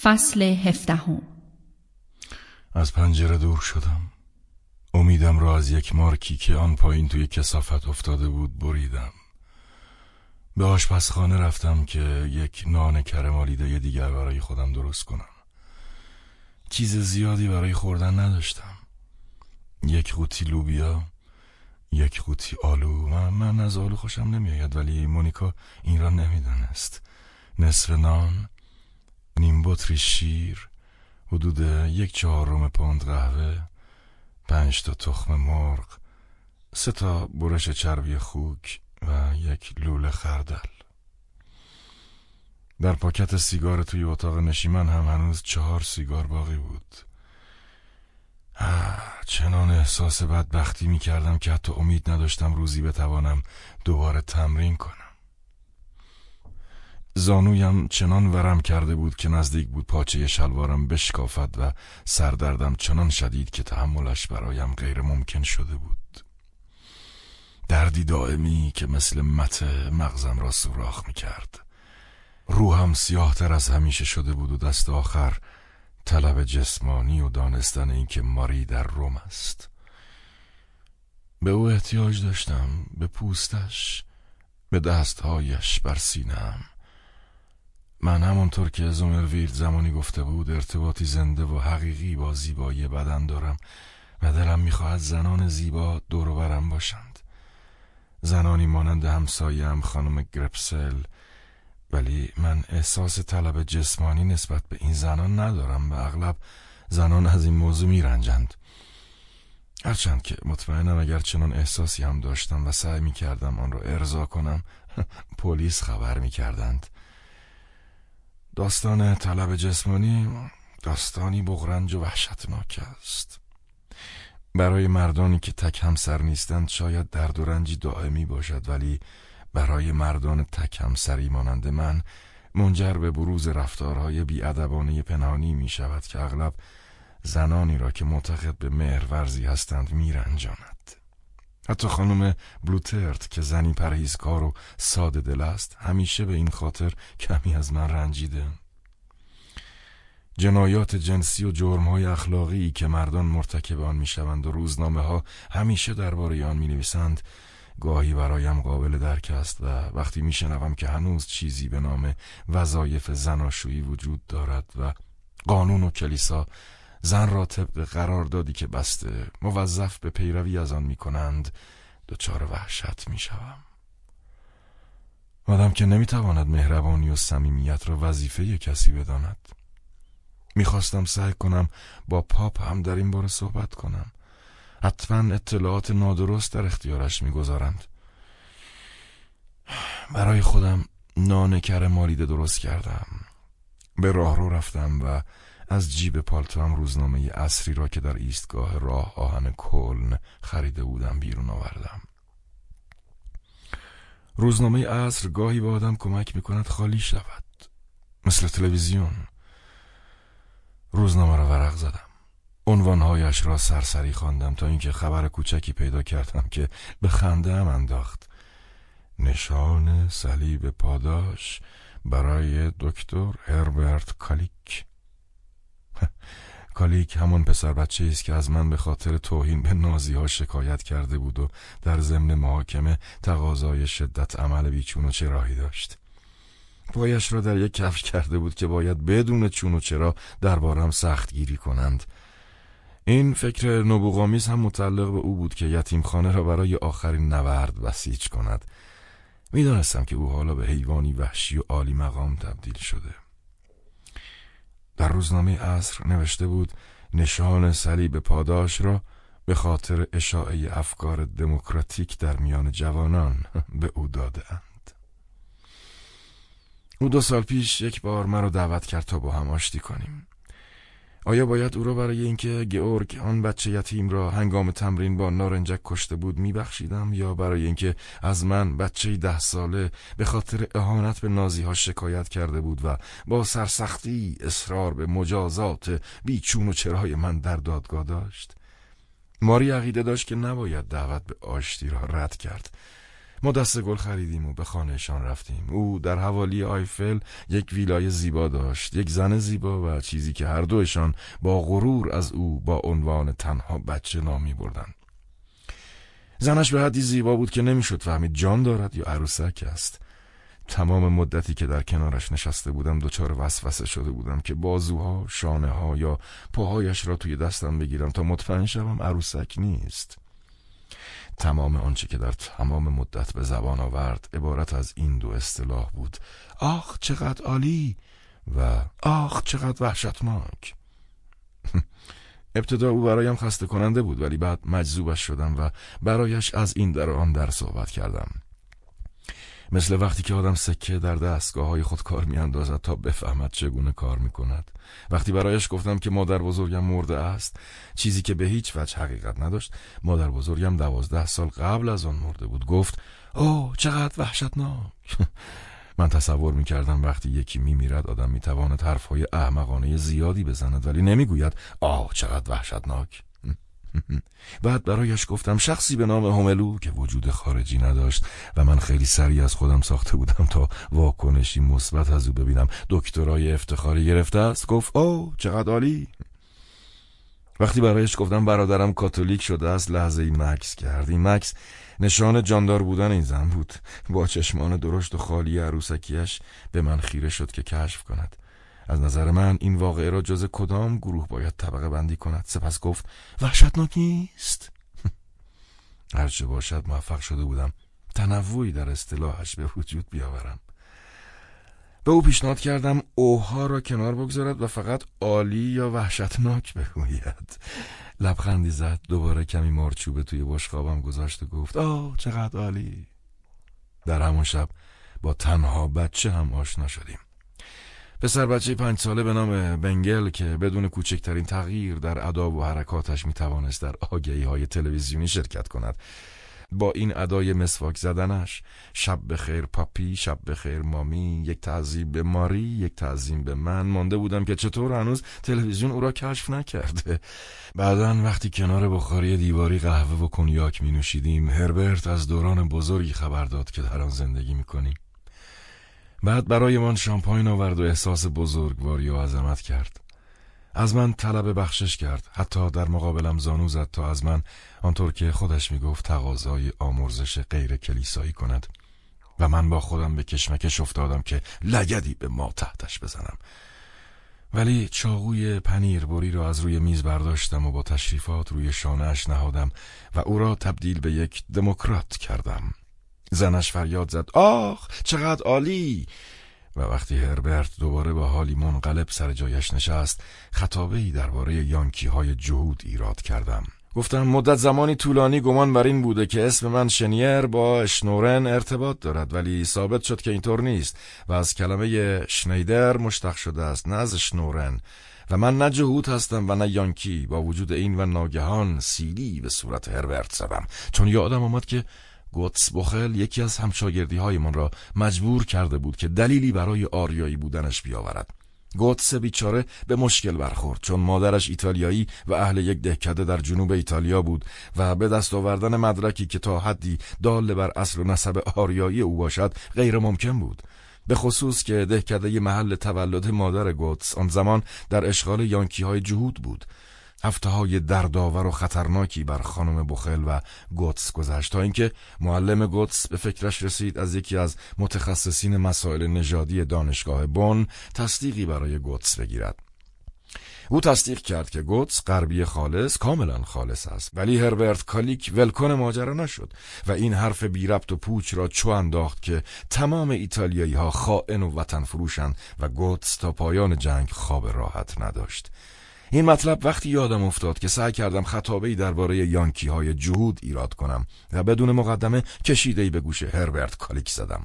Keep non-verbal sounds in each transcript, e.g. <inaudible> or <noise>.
فصل هفدهم. از پنجره دور شدم. امیدم را از یک مارکی که آن پایین توی کسافت افتاده بود بریدم. به آشپزخانه رفتم که یک نان کرمالیده دیگر برای خودم درست کنم. چیز زیادی برای خوردن نداشتم. یک قوطی لوبیا یک قوطی آلو. من, من از آلو خوشم نمیآید ولی مونیکا این را نمی‌دانست. نصف نان نیم بطری شیر حدود یک چهارم پوند قهوه پنج تا تخم مرغ سه تا برش چربی خوک و یک لوله خردل. در پاکت سیگار توی اتاق نشیمن هم هنوز چهار سیگار باقی بود. چنان احساس بدبختی می کردم که حتی امید نداشتم روزی بتوانم دوباره تمرین کنم. زانویم چنان ورم کرده بود که نزدیک بود پاچه شلوارم بشکافد و سردردم چنان شدید که تحملش برایم غیر ممکن شده بود. دردی دائمی که مثل مت مغزم را سوراخ می کرد روحم سیاهتر از همیشه شده بود و دست آخر طلب جسمانی و دانستن اینکه ماری در روم است. به او احتیاج داشتم به پوستش به دستهایش بر سینم من همانطور که زومرویلد زمانی گفته بود ارتباطی زنده و حقیقی با زیبایی بدن دارم و دلم می‌خواهد زنان زیبا دور برم باشند. زنانی مانند همسایم خانم گرپسل ولی من احساس طلب جسمانی نسبت به این زنان ندارم و اغلب زنان از این موضوع میرنجند. هرچند که مطمئنم اگر چنان احساسی هم داشتم و سعی می‌کردم آن را ارضا کنم <laughs> پلیس خبر می‌کردند. داستان طلب جسمانی داستانی بغرنج و وحشتناک است. برای مردانی که تک همسر نیستند شاید درد و رنجی دائمی باشد ولی برای مردان تک همسری مانند من منجر به بروز رفتارهای بیادبانه پنهانی می شود که اغلب زنانی را که معتقد به مهرورزی هستند میرنجاند. حتی خانم بلوترت که زنی پرهیزکار و ساده دل است همیشه به این خاطر کمی از من رنجیده جنایات جنسی و جرمهای اخلاقی که مردان مرتکب آن می‌شوند و روزنامه ها همیشه درباره آن می نویسند گاهی برایم قابل درک است و وقتی میشنوم که هنوز چیزی به نام وظایف زناشویی وجود دارد و قانون و کلیسا زن را طبق قراردادی که بسته. موظف به پیروی از آن می کنند دچار وحشت می شوم. آدم که نمی‌تواند مهربانی و صمیمیت را وظیفه کسی بداند. می‌خواستم سعی کنم با پاپ هم در این باره صحبت کنم. حتما اطلاعات نادرست در اختیارش می‌گذارند. برای خودم نان کره مالیده درست کردم. به راه رو رفتم و از جیب پالتوام روزنامه اصری را که در ایستگاه راه آهن کلن خریده بودم بیرون آوردم. روزنامه اصر گاهی به آدم کمک می‌کند خالی شود. مثل تلویزیون. روزنامه را ورق زدم. عنوانهایش را سرسری خواندم تا اینکه خبر کوچکی پیدا کردم که به خنده هم انداخت. نشان صلیب پاداش برای دکتر هربرت کالیک. کالیک همان پسر بچه است که از من به خاطر توهین به نازی ها شکایت کرده بود و در ضمن محاکمه تقاضای شدت عمل بیچون و چراهی داشت. پایش را در یک کفش کرده بود که باید بدون چون و چرا دربارم سخت گیری کنند. این فکر نبوغامیز هم متعلق به او بود که یتیم خانه را برای آخرین نورد بسیج کند. می‌دانستم که او حالا به حیوانی وحشی و عالی مقام تبدیل شده. در روزنامه اصر نوشته بود نشان صلیب پاداش را به خاطر اشاعه افکار دموکراتیک در میان جوانان <laughs> به او داده اند. او دو سال پیش یک بار مرا دعوت کرد تا با هم آشتی کنیم. آیا باید او را برای اینکه گئورگ آن بچه یتیم را هنگام تمرین با نارنجک کشته بود میبخشیدم یا برای اینکه از من بچه ده ساله به خاطر اهانت به نازی ها شکایت کرده بود و با سرسختی اصرار به مجازات بیچون و چرای من در دادگاه داشت؟ ماری عقیده داشت که نباید دعوت به آشتی را رد کرد. ما دست گل خریدیم و به خانهشان رفتیم. او در حوالی آیفل یک ویلای زیبا داشت یک زن زیبا و چیزی که هر دوشان با غرور از او با عنوان تنها بچه نامی بردن. زنش به حدی زیبا بود که نمی‌شد فهمید جان دارد یا عروسک است. تمام مدتی که در کنارش نشسته بودم دچار وسوسه شده بودم که بازوها، شانه ها یا پاهایش را توی دستم بگیرم تا مطمئن شوم عروسک نیست. تمام آنچه که در تمام مدت به زبان آورد عبارت از این دو اصطلاح بود آخ چقدر عالی و آخ چقدر وحشتناک. <laughs> ابتدا او برایم خسته کننده بود ولی بعد مجذوبش شدم و برایش از این در آن در صحبت کردم. مثل وقتی که آدم سکه در دستگاه های خود کار می اندازد تا بفهمد چگونه کار می کند وقتی برایش گفتم که مادر بزرگم مرده است چیزی که به هیچ وجه حقیقت نداشت مادر بزرگم دوازده سال قبل از آن مرده بود. گفت اوه چقدر وحشتناک. <laughs> من تصور می کردم وقتی یکی می میرد آدم می تواند حرف های احمقانه زیادی بزند ولی نمی گوید آه چقدر وحشتناک. <laughs> بعد برایش گفتم شخصی به نام هوملو که وجود خارجی نداشت و من خیلی سریع از خودم ساخته بودم تا واکنشی مثبت از او ببینم. دکترای افتخاری گرفته است. گفت او چقدر عالی. وقتی برایش گفتم برادرم کاتولیک شده است لحظه ای مکس کرد. این مکس نشان جاندار بودن این زن بود. با چشمان درشت و خالی عروسکیش به من خیره شد که کشف کند. از نظر من این واقعه را جز کدام گروه باید طبقه بندی کند؟ سپس گفت وحشتناک نیست <laughs> هرچه باشد موفق شده بودم تنوعی در اصطلاحش به وجود بیاورم. به او پیشنهاد کردم اوها را کنار بگذارد و فقط عالی یا وحشتناک بگوید. <laughs> لبخندی زد دوباره کمی مارچوبه توی بشقابم گذاشت و گفت آه چقدر عالی. در همون شب با تنها بچه هم آشنا شدیم. پسر بچه پنج ساله به نام بنگل که بدون کوچکترین تغییر در ادا و حرکاتش می توانست در آگهی های تلویزیونی شرکت کند. با این ادای مسواک زدنش شب به خیر پاپی شب به خیر مامی یک تعظیم به ماری یک تعظیم به من مانده بودم که چطور هنوز تلویزیون او را کشف نکرده. بعدا وقتی کنار بخاری دیواری قهوه و کنیاک می نوشیدیم هربرت از دوران بزرگی خبر داد که در آن زندگی می کنیم. بعد برایمان شامپاین آورد و احساس بزرگواری و عظمت کرد. از من طلب بخشش کرد. حتی در مقابلم زانو زد تا از من آنطور که خودش می‌گفت تقاضای آمرزش غیر کلیسایی کند. و من با خودم به کشمکش افتادم که لگدی به ما تحتش بزنم. ولی چاقوی پنیر بری را از روی میز برداشتم و با تشریفات روی شانهش نهادم و او را تبدیل به یک دموکرات کردم. زنش فریاد زد آخ چقدر عالی! و وقتی هربرت دوباره با حالی منقلب سر جایش نشست خطابه ای درباره یانکی های جهود ایراد کردم. گفتم مدت زمانی طولانی گمان بر این بوده که اسم من شنیر با شنورن ارتباط دارد ولی ثابت شد که اینطور نیست و از کلمه شنیدر مشتق شده است نه از شنورن. و من نه جهود هستم و نه یانکی. با وجود این و ناگهان سیلی به صورت هربرت زدم. چون یادم آمد که گوتس بخل یکی از همشاگردی های من را مجبور کرده بود که دلیلی برای آریایی بودنش بیاورد. گوتس بیچاره به مشکل برخورد چون مادرش ایتالیایی و اهل یک دهکده در جنوب ایتالیا بود و به دست آوردن مدرکی که تا حدی دال بر اصل و نسب آریایی او باشد غیر ممکن بود. به خصوص که دهکده محل تولد مادر گوتس آن زمان در اشغال یانکی های جهود بود هفته های دردآور و خطرناکی بر خانم بخل و گوتس گذشت تا اینکه معلم گوتس به فکرش رسید از یکی از متخصصین مسائل نژادی دانشگاه بون تصدیقی برای گوتس بگیرد. او تصدیق کرد که گوتس غربی خالص کاملا خالص است ولی هربرت کالیک ولکن ماجرا نشد و این حرف بی ربط و پوچ را چو انداخت که تمام ایتالیایی ها خائن و وطن فروشند و گوتس تا پایان جنگ خواب راحت نداشت. این مطلب وقتی یادم افتاد که سعی کردم خطابه درباره یانکی های جهود ایراد کنم و بدون مقدمه کشیده به گوش هربرت کالیک زدم.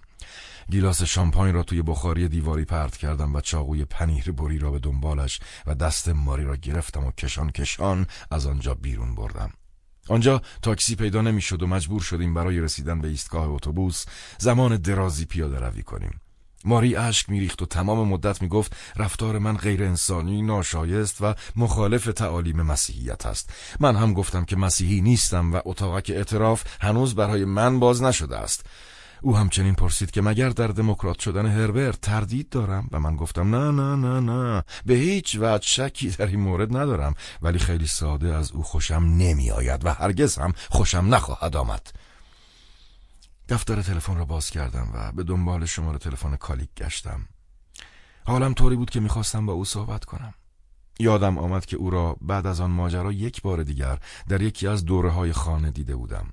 گیلاس شامپاین را توی بخاری دیواری پرت کردم و چاقوی پنیر بری را به دنبالش و دست ماری را گرفتم و کشان کشان از آنجا بیرون بردم. آنجا تاکسی پیدا نمی‌شد و مجبور شدیم برای رسیدن به ایستگاه اتوبوس زمان درازی پیاده روی کنیم. ماری اشک میریخت و تمام مدت می‌گفت رفتار من غیر انسانی ناشایست و مخالف تعالیم مسیحیت است. من هم گفتم که مسیحی نیستم و اتاقک اعتراف هنوز برای من باز نشده است. او همچنین پرسید که مگر در دموکرات شدن هربرت تردید دارم؟ و من گفتم نه نه نه نه. به هیچ وجه شکی در این مورد ندارم. ولی خیلی ساده از او خوشم نمی آید و هرگز هم خوشم نخواهد آمد. دفتر تلفن را باز کردم و به دنبال شماره تلفن کالیک گشتم. حالم طوری بود که می‌خواستم با او صحبت کنم. یادم آمد که او را بعد از آن ماجرا یک بار دیگر در یکی از دوره های خانه دیده بودم.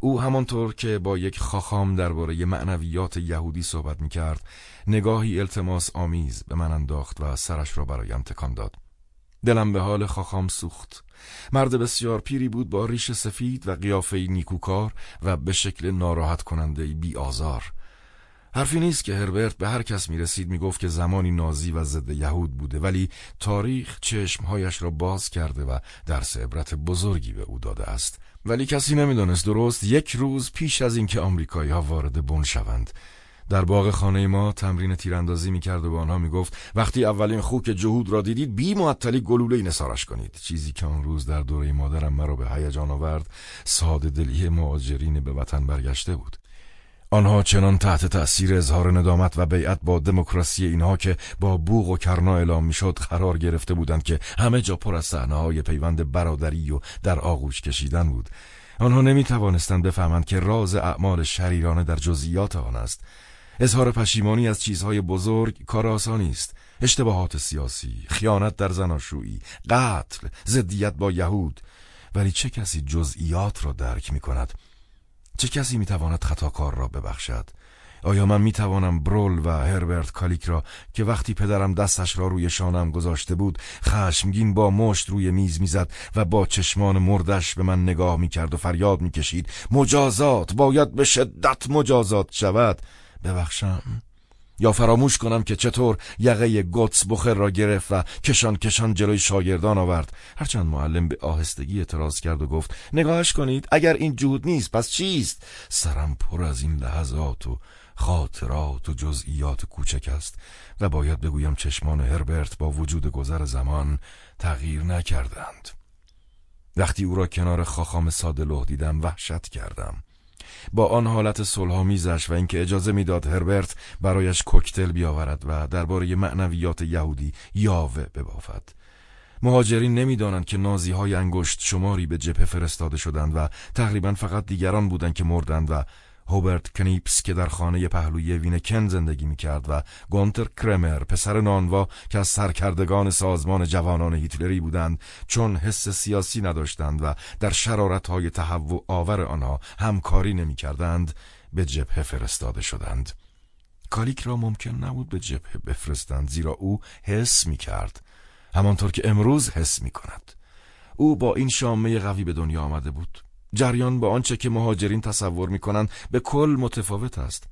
او همانطور که با یک خاخام درباره معنویات یهودی صحبت می کرد نگاهی التماس آمیز به من انداخت و سرش را برایم تکان داد. دلم به حال خاخام سوخت. مرد بسیار پیری بود با ریش سفید و قیافه نیکوکار و به شکل ناراحت کننده بی آزار. حرفی نیست که هربرت به هر کس می رسید می گفت که زمانی نازی و ضد یهود بوده ولی تاریخ چشمهایش را باز کرده و درس عبرت بزرگی به او داده است. ولی کسی نمی‌دانست درست یک روز پیش از اینکه آمریکایی ها وارد بن شوند. در باغ خانه ما تمرین تیراندازی می‌کرد و به آنها می‌گفت وقتی اولین خوک جهود را دیدید بی معطلی گلوله نسارش کنید. چیزی که آن روز در دوره مادرم مرا به هیجان آورد ساده دلی مهاجرین به وطن برگشته بود. آنها چنان تحت تأثیر اظهار ندامت و بیعت با دموکراسی اینها که با بوغ و کرنا اعلام می‌شد قرار گرفته بودند که همه جا پر از های پیوند برادری و در آغوش کشیدن بود. آنها نمی توانستند بفهمند که راز اعمال شریرانه در جزئیات آن است. اظهار پشیمانی از چیزهای بزرگ کار آسانی است. اشتباهات سیاسی خیانت در زناشویی قتل ضدیت با یهود. ولی چه کسی جزئیات را درک می کند چه کسی می‌تواند خطاکار را ببخشد؟ آیا من می‌توانم برول و هربرت کالیک را که وقتی پدرم دستش را روی شانم گذاشته بود خشمگین با مشت روی میز می‌زد و با چشمان مردش به من نگاه می‌کرد و فریاد می‌کشید مجازات باید به شدت مجازات شود؟ ببخشم. یا فراموش کنم که چطور یقه گوتس بخر را گرفت و کشان کشان جلوی شاگردان آورد. هرچند معلم به آهستگی اعتراض کرد و گفت نگاهش کنید اگر این جهود نیست پس چیست؟ سرم پر از این لحظات و خاطرات و جزئیات کوچک است و باید بگویم چشمان هربرت با وجود گذر زمان تغییر نکردند. وقتی او را کنار خاخام ساده لح دیدم وحشت کردم. با آن حالت صلحآمیزش و اینکه اجازه می‌داد هربرت برایش کوکتل بیاورد و درباره معنویات یهودی یاوه ببافد. مهاجرین نمی‌دانند که نازی های انگشت شماری به جبهه فرستاده شدند و تقریبا فقط دیگران بودند که مردند و هوبرت کنیپس که در خانه پهلوی وینکن زندگی می کرد و گونتر کرمر پسر نانوا که از سرکردگان سازمان جوانان هیتلری بودند چون حس سیاسی نداشتند و در شرارتهای تهوع آور آنها همکاری نمی کردند به جبهه فرستاده شدند. کالیک را ممکن نبود به جبهه بفرستند زیرا او حس می کرد همانطور که امروز حس می کند او با این شامه قوی به دنیا آمده بود. جریان با آنچه که مهاجرین تصور می‌کنند به کل متفاوت است.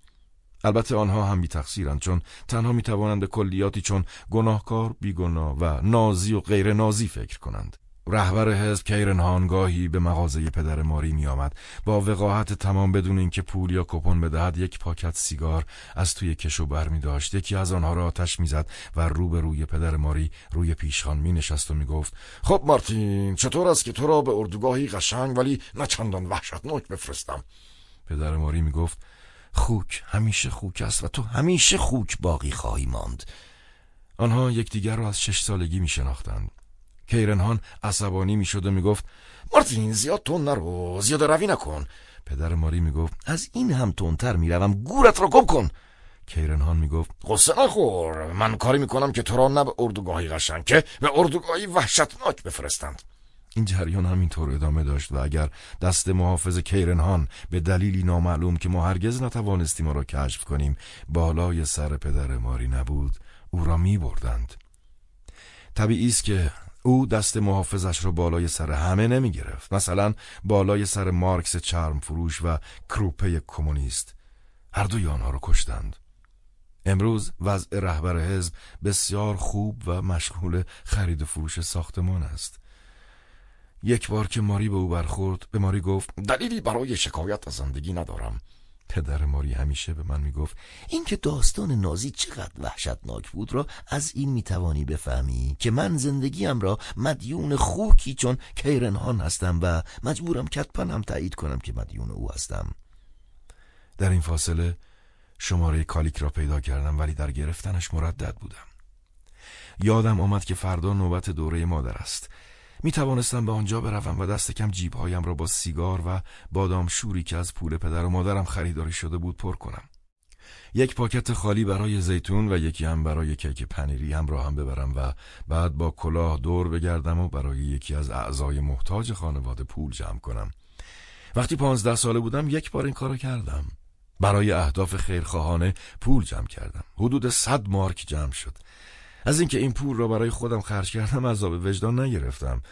البته آنها هم بی تقصیرند چون تنها می توانند به کلیاتی چون گناهکار بیگناه و نازی و غیر نازی فکر کنند. رهبر حزب کیرن هانگاهی به مغازه پدر ماری می آمد با وقاحت تمام بدون اینکه پول یا کپون بدهد یک پاکت سیگار از توی کشو بر می داشت یکی از آنها را آتش می‌زد و رو به روی پدر ماری روی پیشخان می نشست و می گفت خب مارتین چطور است که تو را به اردوگاهی قشنگ ولی نه چندان وحشتناک بفرستم؟ پدر ماری می گفت خوک همیشه خوک است و تو همیشه خوک باقی خواهی ماند. آنها یکدیگر را از شش سالگی می شناختند کیرنهان عصبانی می‌شد و می‌گفت مارتین زیاد تون نرو زیاد روی نکن. پدر ماری می‌گفت از این هم تندتر می‌روم گورت را گم کن. کیرنهان می‌گفت قصه نخور من کاری می‌کنم که تو را نه به اردوگاهی قشنگ که به اردوگاهی وحشتناک بفرستند. این جریان همینطور ادامه داشت و اگر دست محافظ کیرنهان به دلیلی نامعلوم که ما هرگز نتوانستیم را کشف کنیم بالای سر پدر ماری نبود او را می بردند طبیعی است که او دست محافظش را بالای سر همه نمی گرفت مثلا بالای سر مارکس چرم فروش و کروپه کمونیست. هر دوی آنها را کشتند. امروز وضع رهبر حزب بسیار خوب و مشغول خرید و فروش ساختمان است. یک بار که ماری به او برخورد به ماری گفت دلیلی برای شکایت از زندگی ندارم. پدر ماری همیشه به من می‌گفت اینکه داستان نازی چقدر وحشتناک بود را از این می‌توانی بفهمی که من زندگیم را مدیون خوکی چون کیرنهان هستم و مجبورم کتپنم تایید کنم که مدیون او هستم. در این فاصله شماره کالیک را پیدا کردم ولی در گرفتنش مردد بودم. یادم آمد که فردا نوبت دوره مادر است. می توانستم به آنجا بروم و دست کم جیبهایم را با سیگار و بادام شوری که از پول پدر و مادرم خریداری شده بود پر کنم. یک پاکت خالی برای زیتون و یکی هم برای کیک پنیری هم را هم ببرم و بعد با کلاه دور بگردم و برای یکی از اعضای محتاج خانواده پول جمع کنم. وقتی پانزده ساله بودم یک بار این کارو کردم. برای اهداف خیرخواهانه پول جمع کردم. حدود صد مارک جمع شد. از اینکه این پول را برای خودم خرج کردم عذاب وجدان نگرفتم.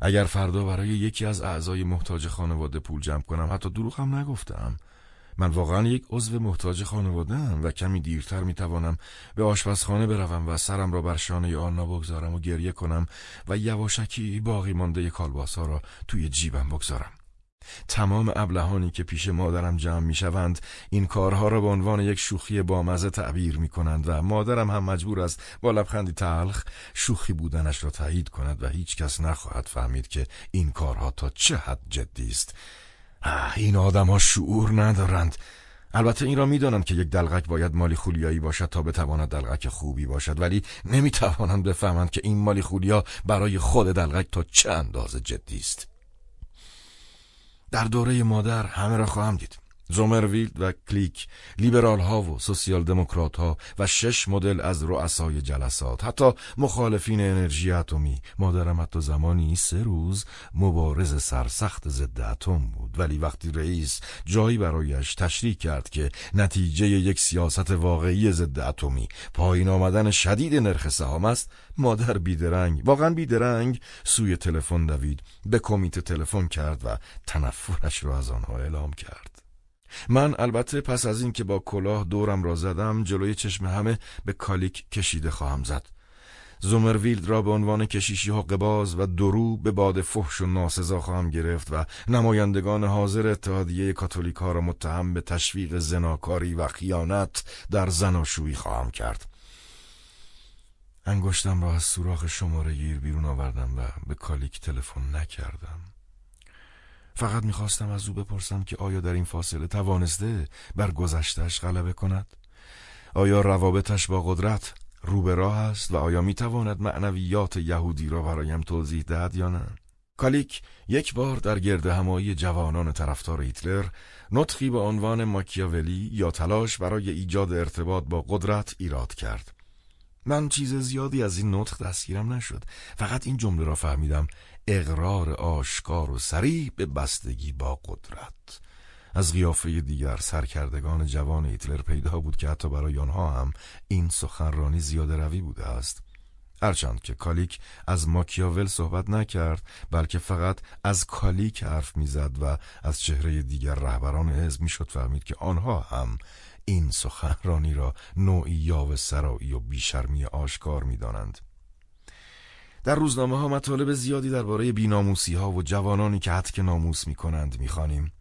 اگر فردا برای یکی از اعضای محتاج خانواده پول جمع کنم حتی دروغ هم نگفتم. من واقعا یک عضو محتاج خانواده هم و کمی دیرتر می توانم به آشپزخانه بروم و سرم را بر شانه آنا بگذارم و گریه کنم و یواشکی باقی مانده کالباس ها را توی جیبم بگذارم. تمام ابلهانی که پیش مادرم جمع می شوند این کارها را به عنوان یک شوخی بامزه تعبیر می کنند و مادرم هم مجبور است با لبخندی تلخ شوخی بودنش را تایید کند و هیچ کس نخواهد فهمید که این کارها تا چه حد جدی است. این آدم ها شعور ندارند. البته این را می‌دانند که یک دلغک باید مالی خولیایی باشد تا بتواند دلغک خوبی باشد ولی نمی‌توانند بفهمند که این مالی خولیا برای خود دلغک تا چه اندازه جدی است. در دوره مادر همه را خواهم دید. زومرویلد و کلیک لیبرال ها و سوسیال دموکرات ها و شش مدل از رؤسای جلسات. حتی مخالفین انرژی اتمی مادرم حتی زمانی سه روز مبارز سرسخت ضد اتم بود. ولی وقتی رئیس جایی برایش تشریح کرد که نتیجه یک سیاست واقعی ضد اتمی پایین آمدن شدید نرخ سهام است مادر بیدرنگ واقعا بیدرنگ سوی تلفن دوید به کمیته تلفن کرد و تنفرش را از آنها اعلام کرد. من البته پس از این که با کلاه دورم را زدم جلوی چشم همه به کالیک کشیده خواهم زد. زومرویلد را به عنوان کشیشی حقباز و درو به باد فحش و ناسزا خواهم گرفت و نمایندگان حاضر اتحادیه کاتولیک ها را متهم به تشویق زناکاری و خیانت در زناشویی خواهم کرد. انگشتم را از سوراخ شماره گیر بیرون آوردم و به کالیک تلفن نکردم. فقط می‌خواستم از او بپرسم که آیا در این فاصله توانسته بر گذشتش غلبه کند؟ آیا روابطش با قدرت رو به راه است و آیا می‌تواند معنویات یهودی را برایم توضیح دهد یا نه؟ کالیک یک بار در گرد همایی جوانان طرفدار هیتلر نطخی به عنوان ماکیاولی یا تلاش برای ایجاد ارتباط با قدرت ایراد کرد. من چیز زیادی از این نطخ دستگیرم نشد. فقط این جمله را فهمیدم. اقرار آشکار و سریع به بستگی با قدرت. از قیافه دیگر سرکردگان جوان هیتلر پیدا بود که حتی برای آنها هم این سخنرانی زیاده روی بوده است. هرچند که کالیک از ماکیاول صحبت نکرد بلکه فقط از کالیک حرف می‌زد و از چهره دیگر رهبران حزب می‌شد فهمید که آنها هم این سخنرانی را نوعی یاوه سرایی و بیشرمی آشکار می‌دانند در روزنامه ها مطالب زیادی درباره بیناموسی ها و جوانانی که حتک ناموس می کنند می خانیم.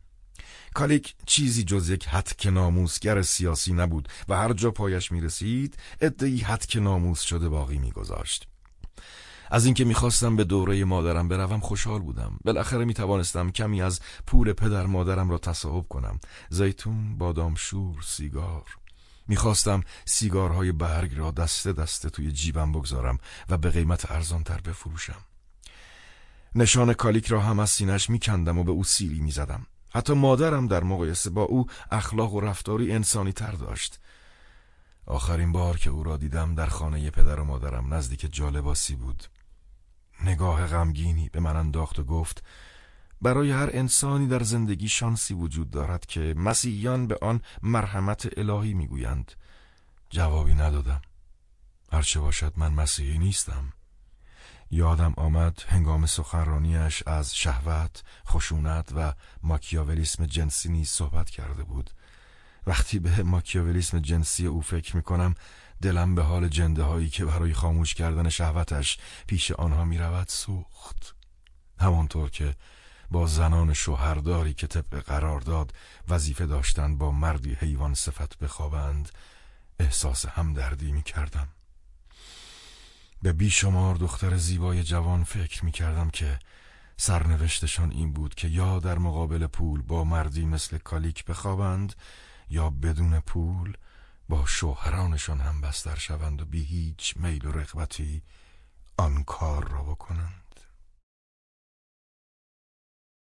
کالیک چیزی جز یک حتک ناموسگر سیاسی نبود و هر جا پایش می رسید ادهی حتک ناموس شده باقی می گذاشت. از اینکه می‌خواستم به دوره مادرم بروم خوشحال بودم. بالاخره می توانستم کمی از پول پدر مادرم را تصاحب کنم. زیتون، بادام شور، سیگار. می‌خواستم سیگارهای برگ را دسته دسته توی جیبم بگذارم و به قیمت ارزانتر بفروشم. نشان کالیک را هم از سینش میکندم و به او سیلی می‌زدم. حتی مادرم در مقایسه با او اخلاق و رفتاری انسانی تر داشت. آخرین بار که او را دیدم در خانه پدر و مادرم نزدیک جالباسی بود. نگاه غمگینی به من انداخت و گفت برای هر انسانی در زندگی شانسی وجود دارد که مسیحیان به آن مرحمت الهی می‌گویند. جوابی ندادم. هرچه باشد من مسیحی نیستم. یادم آمد هنگام سخنرانیش از شهوت، خشونت و ماکیاولیسم جنسی نیز صحبت کرده بود. وقتی به ماکیاولیسم جنسی او فکر می کنم دلم به حال جنده هایی که برای خاموش کردن شهوتش پیش آنها می رود سوخت. همانطور که با زنان شوهرداری که طبق قرارداد وظیفه داشتند با مردی حیوان صفت بخوابند احساس همدردی می کردم. به بیشمار دختر زیبای جوان فکر می کردم که سرنوشتشان این بود که یا در مقابل پول با مردی مثل کالیک بخوابند یا بدون پول با شوهرانشان هم بستر شوند و بی هیچ میل و رغبتی آن کار را بکنند.